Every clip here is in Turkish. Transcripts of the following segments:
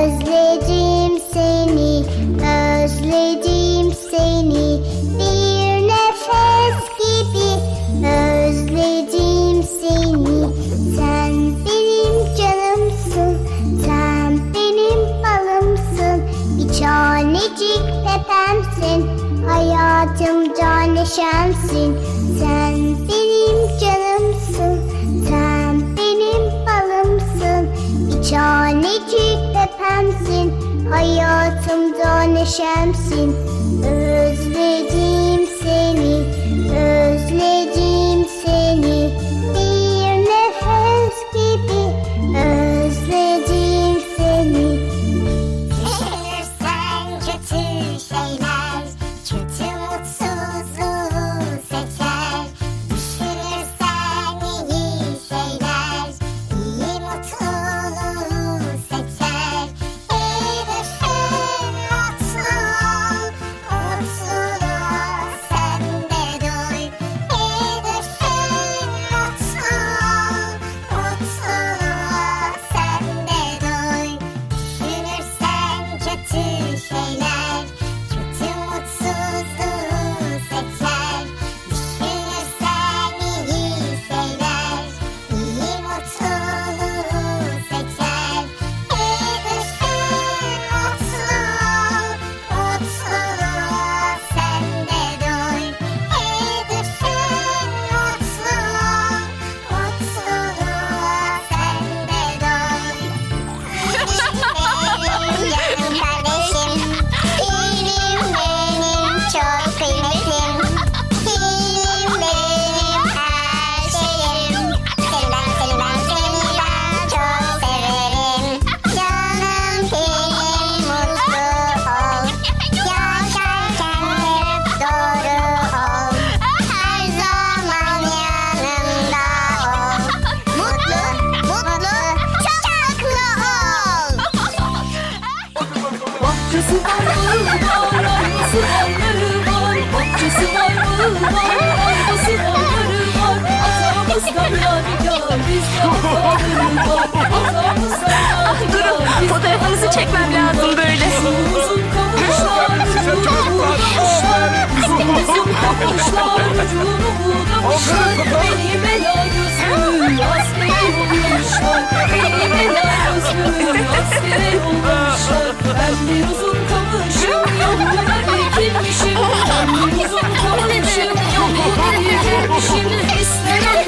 özledim seni, özledim seni. Bir nefes gibi özledim seni. Sen benim canımsın, sen benim balımsın. Bir çanecik pepemsin, hayatım can Sen benim Hayatımda neşemsin Özledim. Durun fotoğrafınızı çekmem lazım böyle. Şimdi istemem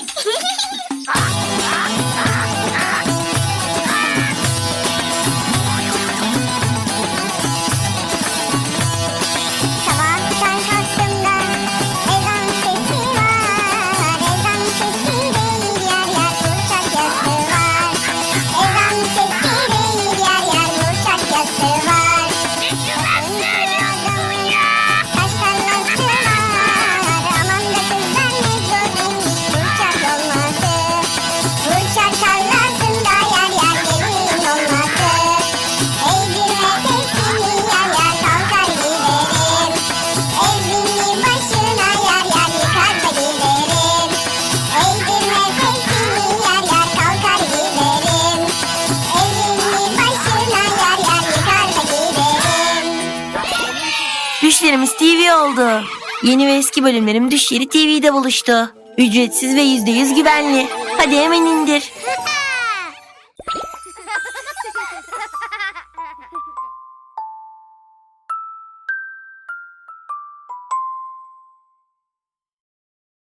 Yeah. Düşlerimiz TV oldu. Yeni ve eski bölümlerim Düşleri TV'de buluştu. Ücretsiz ve %100 güvenli. Hadi hemen indir.